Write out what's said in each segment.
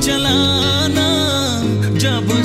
चलाना जब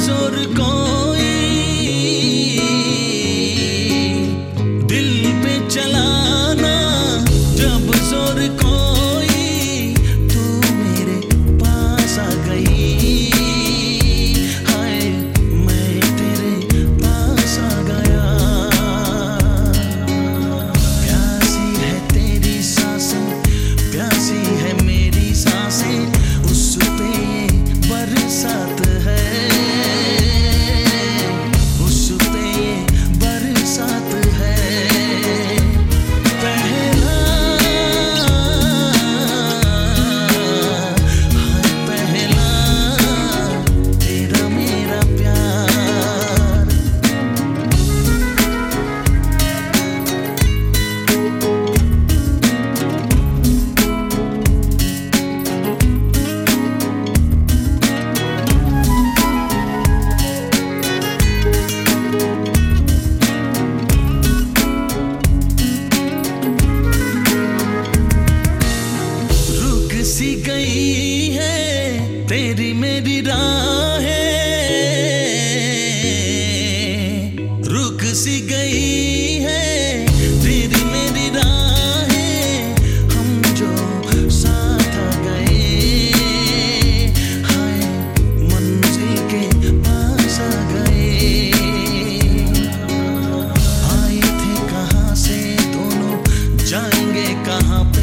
तेरी मेरी राह। रुक सी गई है। तेरी मेरी हाय के पास कहाँ से, दोनों कहाँ पे?